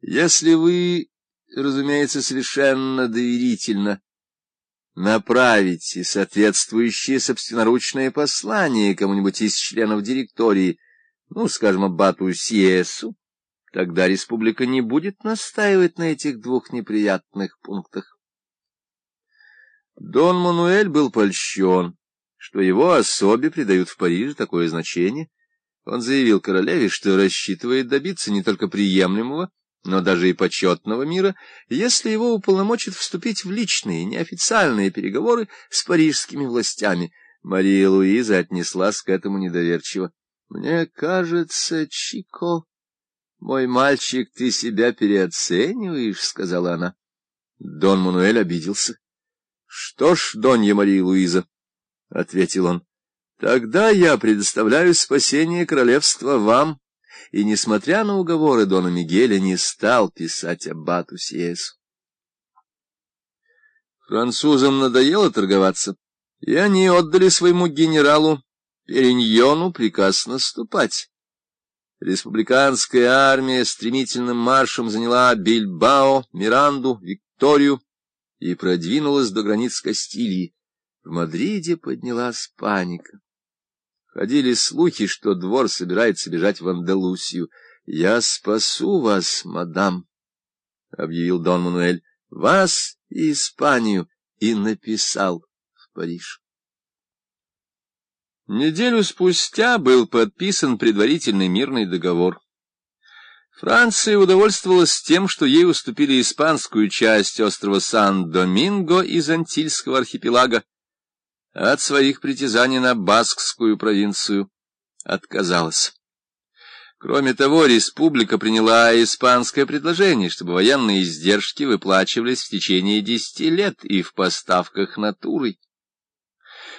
Если вы, разумеется, совершенно доверительно направите соответствующее собственноручное послание кому-нибудь из членов директории, ну, скажем, аббату Сиесу, тогда республика не будет настаивать на этих двух неприятных пунктах. Дон Мануэль был польщен, что его особе придают в Париже такое значение. Он заявил королеве, что рассчитывает добиться не только приемлемого, но даже и почетного мира, если его уполномочат вступить в личные, неофициальные переговоры с парижскими властями. Мария Луиза отнеслась к этому недоверчиво. — Мне кажется, Чико, мой мальчик, ты себя переоцениваешь, — сказала она. Дон Мануэль обиделся. — Что ж, Донья Мария Луиза, — ответил он, — тогда я предоставляю спасение королевства вам, и, несмотря на уговоры Дона Мигеля, не стал писать аббату Сиесу. Французам надоело торговаться, и они отдали своему генералу Периньону приказ наступать. Республиканская армия стремительным маршем заняла Бильбао, Миранду, Викторию и продвинулась до границ Кастилии. В Мадриде поднялась паника. Ходили слухи, что двор собирается бежать в Андалусию. — Я спасу вас, мадам, — объявил Дон Мануэль, — вас и Испанию, и написал в Париж. Неделю спустя был подписан предварительный мирный договор. Франция удовольствовалась тем, что ей уступили испанскую часть острова Сан-Доминго из Антильского архипелага, от своих притязаний на Баскскую провинцию отказалась. Кроме того, республика приняла испанское предложение, чтобы военные издержки выплачивались в течение десяти лет и в поставках натурой.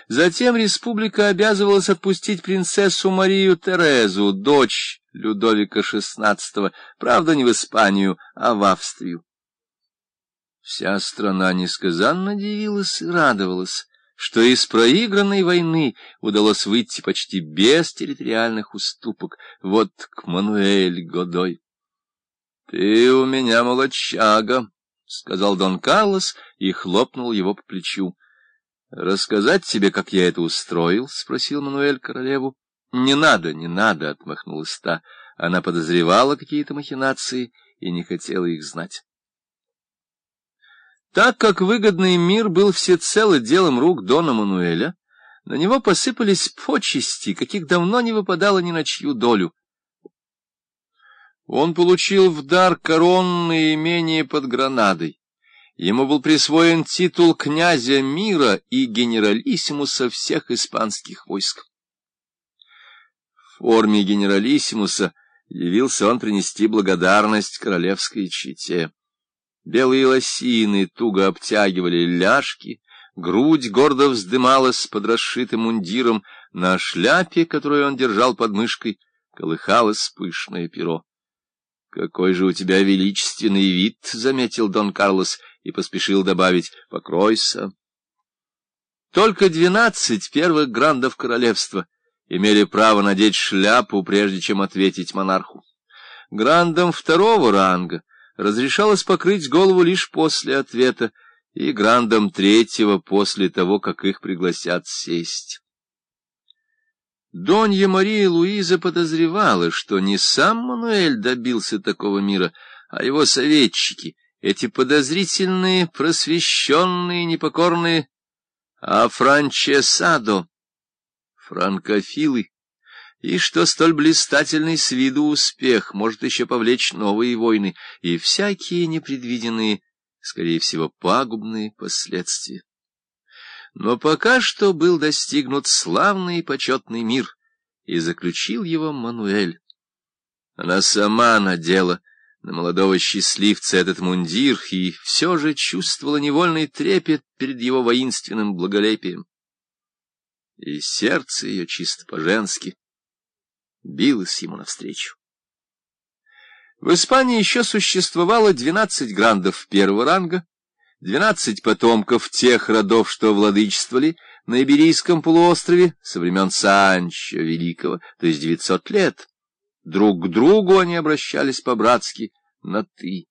Затем республика обязывалась отпустить принцессу Марию Терезу, дочь Людовика XVI, правда, не в Испанию, а в Австрию. Вся страна несказанно дивилась и радовалась что из проигранной войны удалось выйти почти без территориальных уступок. Вот к Мануэль Годой. — Ты у меня молодчага, — сказал Дон Карлос и хлопнул его по плечу. — Рассказать тебе, как я это устроил? — спросил Мануэль королеву. — Не надо, не надо, — отмахнулась та. Она подозревала какие-то махинации и не хотела их знать. Так как выгодный мир был всецело делом рук Дона Мануэля, на него посыпались почести, каких давно не выпадало ни на чью долю. Он получил в дар коронное имение под Гранадой. Ему был присвоен титул князя мира и генералиссимуса всех испанских войск. В форме генералиссимуса явился он принести благодарность королевской чете. Белые лосины туго обтягивали ляжки, грудь гордо вздымалась под расшитым мундиром, на шляпе, которую он держал под мышкой, колыхалось пышное перо. — Какой же у тебя величественный вид! — заметил Дон Карлос и поспешил добавить — покройся. Только двенадцать первых грандов королевства имели право надеть шляпу, прежде чем ответить монарху. Грандам второго ранга разрешалось покрыть голову лишь после ответа, и грандам третьего после того, как их пригласят сесть. Донья Мария Луиза подозревала, что не сам Мануэль добился такого мира, а его советчики, эти подозрительные, просвещенные, непокорные, а Франчесадо, франкофилы, и что столь блистательный с виду успех может еще повлечь новые войны и всякие непредвиденные, скорее всего, пагубные последствия. Но пока что был достигнут славный и почетный мир, и заключил его Мануэль. Она сама надела на молодого счастливца этот мундир и все же чувствовала невольный трепет перед его воинственным благолепием. И сердце ее чисто по-женски билась ему навстречу. В Испании еще существовало двенадцать грандов первого ранга, двенадцать потомков тех родов, что владычествовали на Иберийском полуострове со времен Санчо Великого, то есть девятьсот лет. Друг к другу они обращались по-братски, на «ты».